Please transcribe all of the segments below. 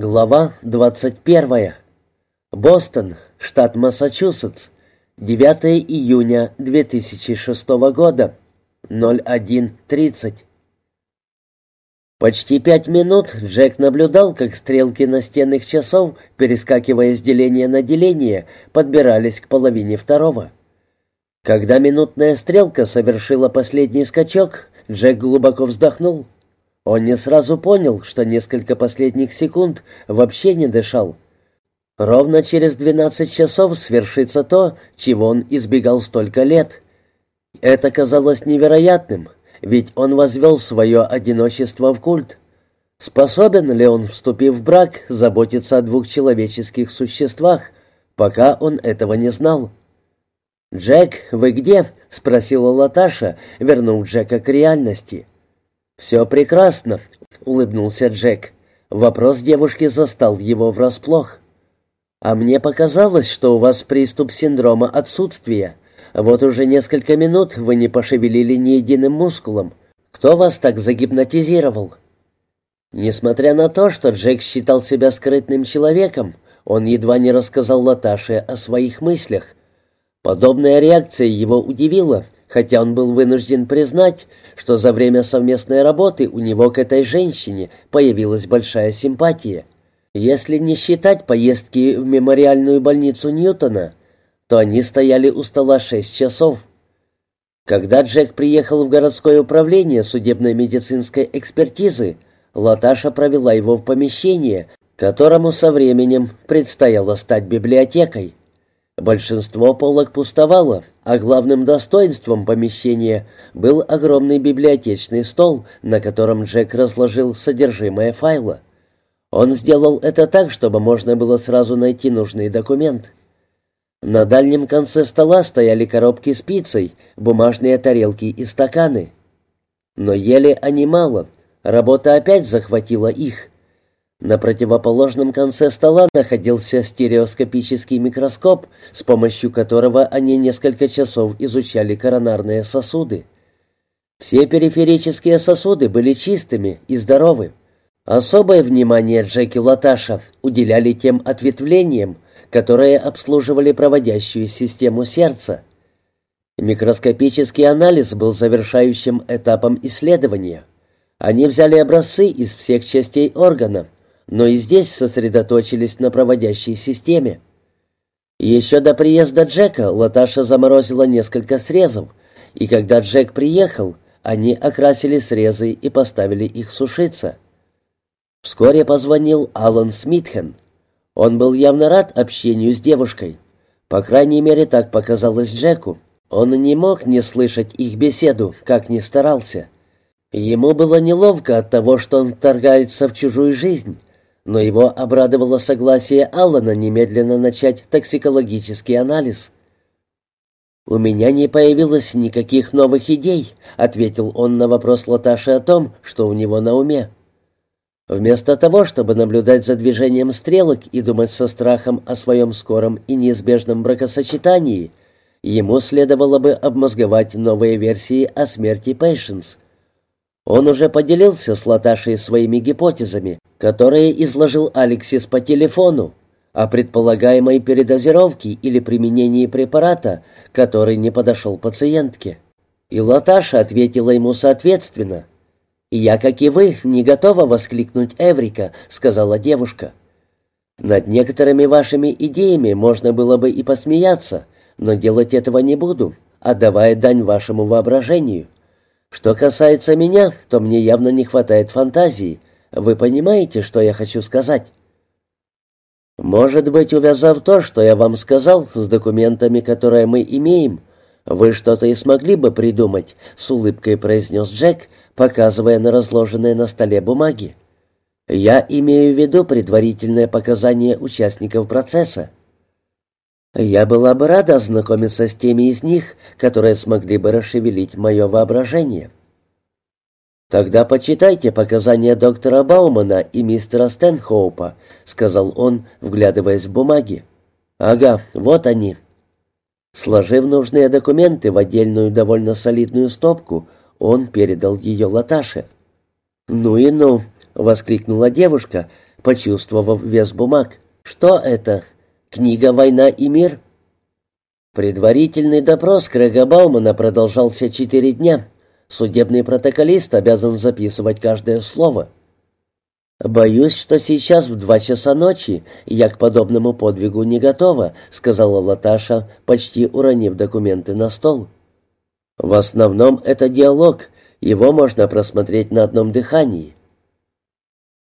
Глава 21. Бостон, штат Массачусетс. 9 июня 2006 года. 01.30. Почти пять минут Джек наблюдал, как стрелки настенных часов, перескакивая с деления на деление, подбирались к половине второго. Когда минутная стрелка совершила последний скачок, Джек глубоко вздохнул. Он не сразу понял, что несколько последних секунд вообще не дышал. Ровно через двенадцать часов свершится то, чего он избегал столько лет. Это казалось невероятным, ведь он возвел свое одиночество в культ. Способен ли он, вступив в брак, заботиться о двух человеческих существах, пока он этого не знал? «Джек, вы где?» — спросила Латаша, вернув Джека к реальности. «Все прекрасно», — улыбнулся Джек. Вопрос девушки застал его врасплох. «А мне показалось, что у вас приступ синдрома отсутствия. Вот уже несколько минут вы не пошевелили ни единым мускулом. Кто вас так загипнотизировал?» Несмотря на то, что Джек считал себя скрытным человеком, он едва не рассказал Латаше о своих мыслях. Подобная реакция его удивила — хотя он был вынужден признать, что за время совместной работы у него к этой женщине появилась большая симпатия. Если не считать поездки в мемориальную больницу Ньютона, то они стояли у стола шесть часов. Когда Джек приехал в городское управление судебной медицинской экспертизы, Латаша провела его в помещение, которому со временем предстояло стать библиотекой. Большинство полок пустовало, а главным достоинством помещения был огромный библиотечный стол, на котором Джек разложил содержимое файла. Он сделал это так, чтобы можно было сразу найти нужный документ. На дальнем конце стола стояли коробки с пиццей, бумажные тарелки и стаканы. Но ели они мало, работа опять захватила их. На противоположном конце стола находился стереоскопический микроскоп, с помощью которого они несколько часов изучали коронарные сосуды. Все периферические сосуды были чистыми и здоровы. Особое внимание Джеки Латаша уделяли тем ответвлениям, которые обслуживали проводящую систему сердца. Микроскопический анализ был завершающим этапом исследования. Они взяли образцы из всех частей органа, но и здесь сосредоточились на проводящей системе. Еще до приезда Джека Латаша заморозила несколько срезов, и когда Джек приехал, они окрасили срезы и поставили их сушиться. Вскоре позвонил Алан Смитхен. Он был явно рад общению с девушкой. По крайней мере, так показалось Джеку. Он не мог не слышать их беседу, как ни старался. Ему было неловко от того, что он вторгается в чужую жизнь, но его обрадовало согласие Аллана немедленно начать токсикологический анализ. «У меня не появилось никаких новых идей», — ответил он на вопрос Латаши о том, что у него на уме. Вместо того, чтобы наблюдать за движением стрелок и думать со страхом о своем скором и неизбежном бракосочетании, ему следовало бы обмозговать новые версии о смерти Пейшенс — он уже поделился с Латашей своими гипотезами, которые изложил Алексис по телефону, о предполагаемой передозировке или применении препарата, который не подошел пациентке. И Латаша ответила ему соответственно. «Я, как и вы, не готова воскликнуть Эврика», — сказала девушка. «Над некоторыми вашими идеями можно было бы и посмеяться, но делать этого не буду, отдавая дань вашему воображению. Что касается меня, то мне явно не хватает фантазии. Вы понимаете, что я хочу сказать? Может быть, увязав то, что я вам сказал, с документами, которые мы имеем, вы что-то и смогли бы придумать, с улыбкой произнес Джек, показывая на разложенные на столе бумаги. Я имею в виду предварительные показания участников процесса. Я была бы рада ознакомиться с теми из них, которые смогли бы расшевелить мое воображение. «Тогда почитайте показания доктора Баумана и мистера Стэнхоупа», — сказал он, вглядываясь в бумаги. «Ага, вот они». Сложив нужные документы в отдельную довольно солидную стопку, он передал ее Латаше. «Ну и ну!» — воскликнула девушка, почувствовав вес бумаг. «Что это? Книга «Война и мир»?» Предварительный допрос Крэга Баумана продолжался четыре дня. Судебный протоколист обязан записывать каждое слово. «Боюсь, что сейчас в два часа ночи я к подобному подвигу не готова», — сказала Латаша, почти уронив документы на стол. «В основном это диалог, его можно просмотреть на одном дыхании».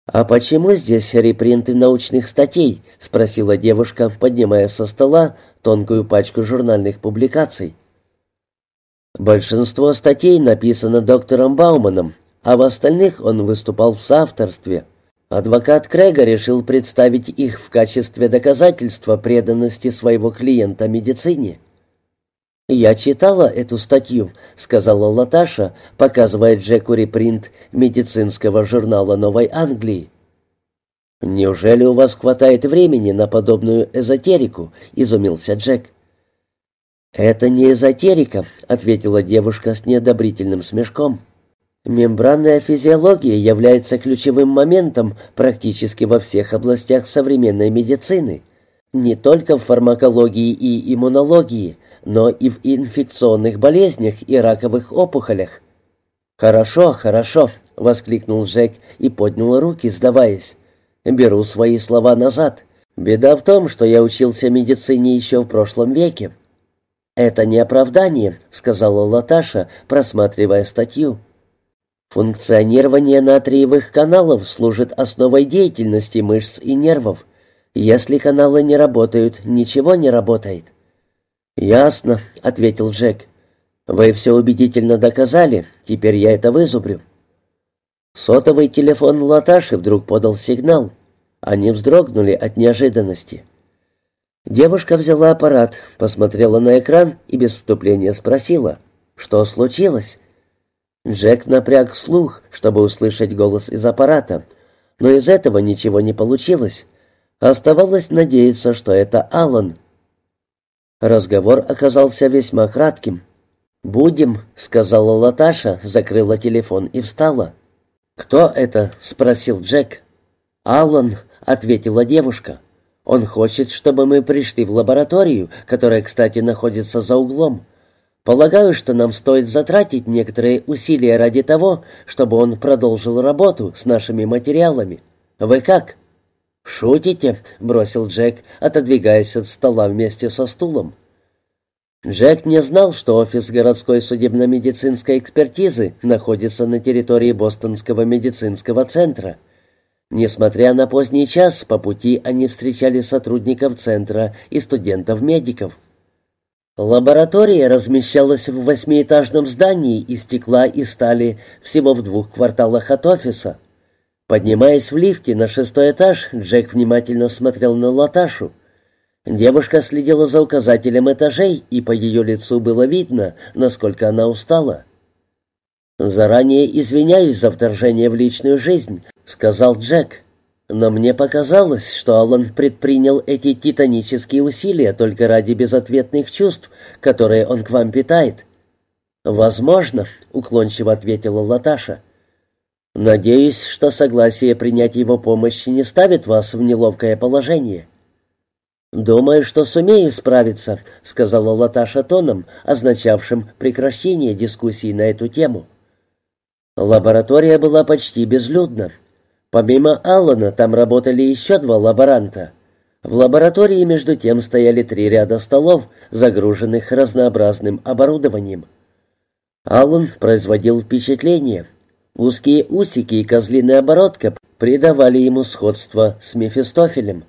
«А почему здесь репринты научных статей?» — спросила девушка, поднимая со стола тонкую пачку журнальных публикаций. Большинство статей написано доктором Бауманом, а в остальных он выступал в соавторстве. Адвокат Крэга решил представить их в качестве доказательства преданности своего клиента медицине. «Я читала эту статью», — сказала Латаша, показывая Джеку репринт медицинского журнала Новой Англии. «Неужели у вас хватает времени на подобную эзотерику?» — изумился Джек. «Это не эзотерика», — ответила девушка с неодобрительным смешком. Мембранная физиология является ключевым моментом практически во всех областях современной медицины, не только в фармакологии и иммунологии, но и в инфекционных болезнях и раковых опухолях. «Хорошо, хорошо», — воскликнул Джек и поднял руки, сдаваясь. «Беру свои слова назад. Беда в том, что я учился медицине еще в прошлом веке». «Это не оправдание», — сказала Латаша, просматривая статью. Функционирование натриевых каналов служит основой деятельности мышц и нервов. Если каналы не работают, ничего не работает. «Ясно», — ответил Джек. «Вы все убедительно доказали, теперь я это вызубрю». Сотовый телефон Латаши вдруг подал сигнал. Они вздрогнули от неожиданности. Девушка взяла аппарат, посмотрела на экран и без вступления спросила, что случилось. Джек напряг слух, чтобы услышать голос из аппарата, но из этого ничего не получилось. Оставалось надеяться, что это Аллан. Разговор оказался весьма кратким. «Будем», — сказала Латаша, закрыла телефон и встала. «Кто это?» — спросил Джек. «Аллан», — ответила девушка. «Он хочет, чтобы мы пришли в лабораторию, которая, кстати, находится за углом. Полагаю, что нам стоит затратить некоторые усилия ради того, чтобы он продолжил работу с нашими материалами. Вы как?» «Шутите?» — бросил Джек, отодвигаясь от стола вместе со стулом. Джек не знал, что офис городской судебно-медицинской экспертизы находится на территории Бостонского медицинского центра. Несмотря на поздний час, по пути они встречали сотрудников центра и студентов-медиков. Лаборатория размещалась в восьмиэтажном здании из стекла и стали всего в двух кварталах от офиса. Поднимаясь в лифте на шестой этаж, Джек внимательно смотрел на Латашу. Девушка следила за указателем этажей, и по ее лицу было видно, насколько она устала. «Заранее извиняюсь за вторжение в личную жизнь», — сказал Джек. Но мне показалось, что Аллан предпринял эти титанические усилия только ради безответных чувств, которые он к вам питает. Возможно, уклончиво ответила Латаша. Надеюсь, что согласие принять его помощь не ставит вас в неловкое положение. «Думаю, что сумею справиться», — сказала Латаша тоном, означавшим прекращение дискуссий на эту тему. Лаборатория была почти безлюдна. Помимо Аллана там работали еще два лаборанта. В лаборатории между тем стояли три ряда столов, загруженных разнообразным оборудованием. Аллан производил впечатление. Узкие усики и козлиная оборотка придавали ему сходство с Мефистофелем.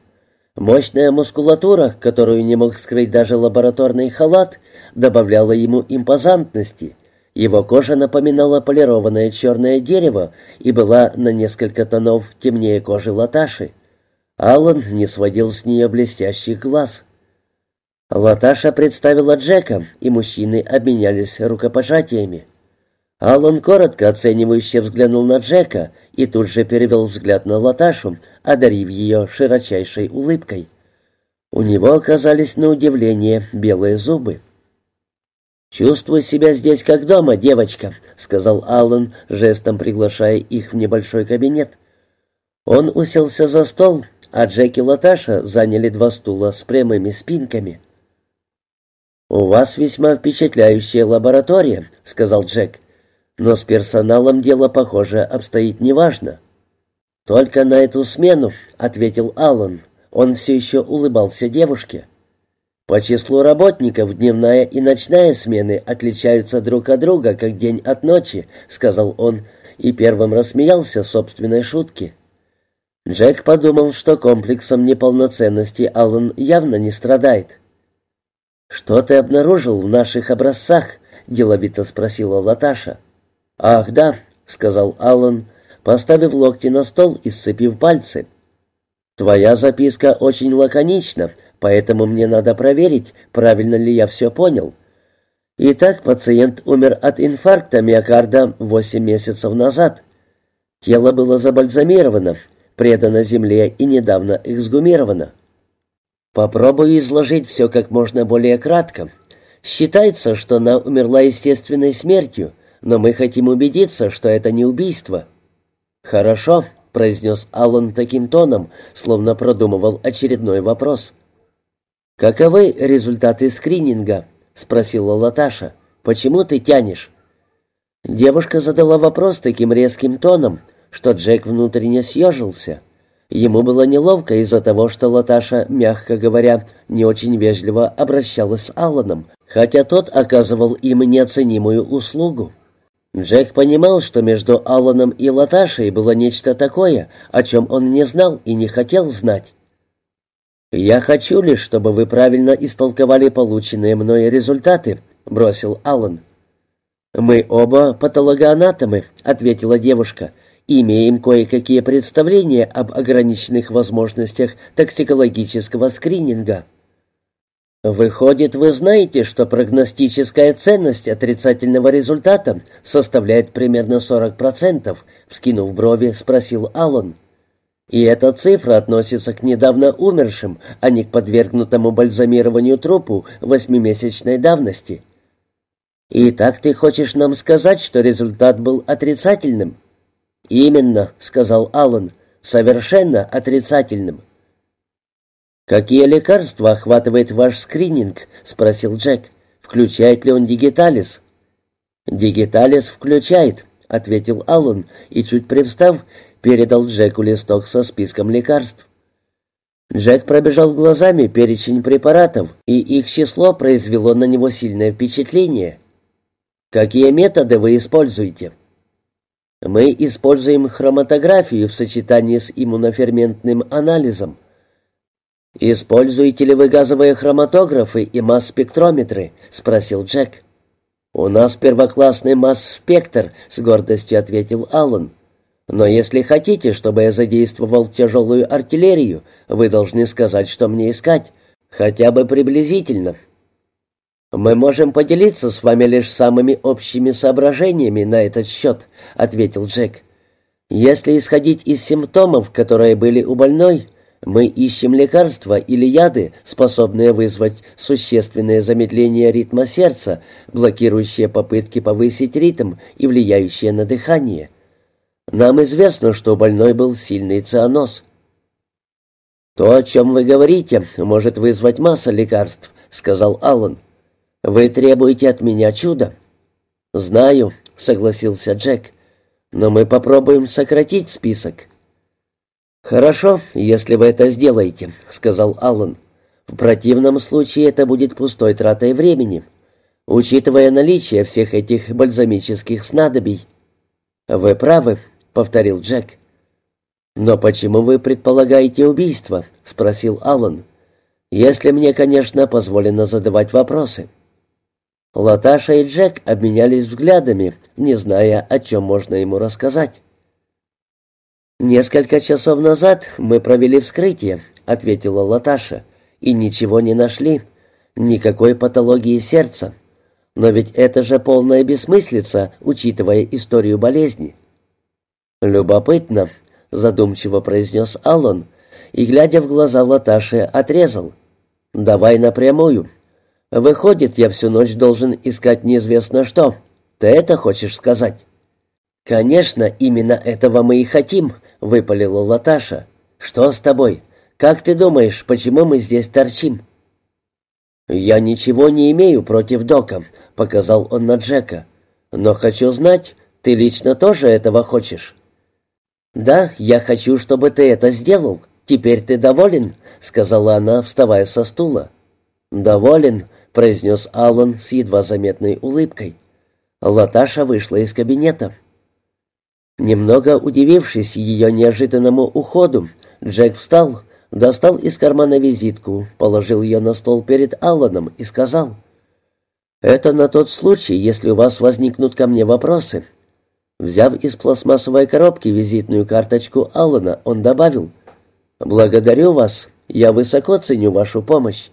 Мощная мускулатура, которую не мог скрыть даже лабораторный халат, добавляла ему импозантности — его кожа напоминала полированное черное дерево и была на несколько тонов темнее кожи Латаши. Аллан не сводил с нее блестящих глаз. Латаша представила Джека, и мужчины обменялись рукопожатиями. Аллан коротко оценивающе взглянул на Джека и тут же перевел взгляд на Латашу, одарив ее широчайшей улыбкой. У него оказались на удивление белые зубы. «Чувствуй себя здесь как дома, девочка», — сказал Аллан, жестом приглашая их в небольшой кабинет. Он уселся за стол, а Джек и Латаша заняли два стула с прямыми спинками. «У вас весьма впечатляющая лаборатория», — сказал Джек. «Но с персоналом дело, похоже, обстоит неважно». «Только на эту смену», — ответил Аллан. Он все еще улыбался девушке. «По числу работников дневная и ночная смены отличаются друг от друга, как день от ночи», — сказал он, и первым рассмеялся собственной шутке. Джек подумал, что комплексом неполноценности Аллан явно не страдает. «Что ты обнаружил в наших образцах?» — деловито спросила Латаша. «Ах, да», — сказал Аллан, поставив локти на стол и сцепив пальцы. «Твоя записка очень лаконична, поэтому мне надо проверить, правильно ли я все понял». Итак, пациент умер от инфаркта миокарда 8 месяцев назад. Тело было забальзамировано, предано земле и недавно эксгумировано. Попробую изложить все как можно более кратко. Считается, что она умерла естественной смертью, но мы хотим убедиться, что это не убийство. Хорошо, произнес Аллан таким тоном, словно продумывал очередной вопрос. Каковы результаты скрининга? спросила Латаша. Почему ты тянешь? Девушка задала вопрос таким резким тоном, что Джек внутренне съежился. Ему было неловко из-за того, что Латаша, мягко говоря, не очень вежливо обращалась с Алланом, хотя тот оказывал им неоценимую услугу. Джек понимал, что между Алланом и Латашей было нечто такое, о чем он не знал и не хотел знать. «Я хочу лишь, чтобы вы правильно истолковали полученные мной результаты», — бросил Аллан. «Мы оба патологоанатомы», — ответила девушка, — имеем кое-какие представления об ограниченных возможностях токсикологического скрининга. Выходит, вы знаете, что прогностическая ценность отрицательного результата составляет примерно 40%, вскинув брови, спросил Аллан. И эта цифра относится к недавно умершим, а не к подвергнутому бальзамированию трупу восьмимесячной давности. И так ты хочешь нам сказать, что результат был отрицательным? «Именно», — сказал Аллан, — «совершенно отрицательным». «Какие лекарства охватывает ваш скрининг?» — спросил Джек. «Включает ли он дигиталис?» «Дигиталис включает», — ответил Аллан и, чуть привстав, передал Джеку листок со списком лекарств. Джек пробежал глазами перечень препаратов, и их число произвело на него сильное впечатление. «Какие методы вы используете?» Мы используем хроматографию в сочетании с иммуноферментным анализом. «Используете ли вы газовые хроматографы и масс-спектрометры?» — спросил Джек. «У нас первоклассный масс-спектр», — с гордостью ответил Аллан. «Но если хотите, чтобы я задействовал тяжелую артиллерию, вы должны сказать, что мне искать, хотя бы приблизительно». «Мы можем поделиться с вами лишь самыми общими соображениями на этот счет», — ответил Джек. «Если исходить из симптомов, которые были у больной, мы ищем лекарства или яды, способные вызвать существенное замедление ритма сердца, блокирующие попытки повысить ритм и влияющие на дыхание. Нам известно, что больной был сильный цианоз». «То, о чем вы говорите, может вызвать масса лекарств», — сказал Аллан. «Вы требуете от меня чуда?» «Знаю», — согласился Джек. «Но мы попробуем сократить список». «Хорошо, если вы это сделаете», — сказал Аллан. «В противном случае это будет пустой тратой времени, учитывая наличие всех этих бальзамических снадобий». «Вы правы», — повторил Джек. «Но почему вы предполагаете убийство?» — спросил Аллан. «Если мне, конечно, позволено задавать вопросы». Латаша и Джек обменялись взглядами, не зная, о чем можно ему рассказать. «Несколько часов назад мы провели вскрытие», — ответила Латаша, — «и ничего не нашли, никакой патологии сердца. Но ведь это же полная бессмыслица, учитывая историю болезни». «Любопытно», — задумчиво произнес Аллан, и, глядя в глаза Латаши, отрезал. «Давай напрямую. Выходит, я всю ночь должен искать неизвестно что. Ты это хочешь сказать? Конечно, именно этого мы и хотим, — выпалила Латаша. «Что с тобой? Как ты думаешь, почему мы здесь торчим?» «Я ничего не имею против Дока», — показал он на Джека. «Но хочу знать, ты лично тоже этого хочешь?» «Да, я хочу, чтобы ты это сделал. Теперь ты доволен?» — сказала она, вставая со стула. «Доволен», — произнес Аллан с едва заметной улыбкой. Латаша вышла из кабинета. Немного удивившись ее неожиданному уходу, Джек встал, достал из кармана визитку, положил ее на стол перед Алланом и сказал, «Это на тот случай, если у вас возникнут ко мне вопросы». Взяв из пластмассовой коробки визитную карточку Аллана, он добавил, «Благодарю вас, я высоко ценю вашу помощь».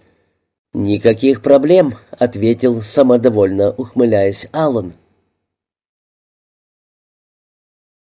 «Никаких проблем», — ответил самодовольно, ухмыляясь Аллан.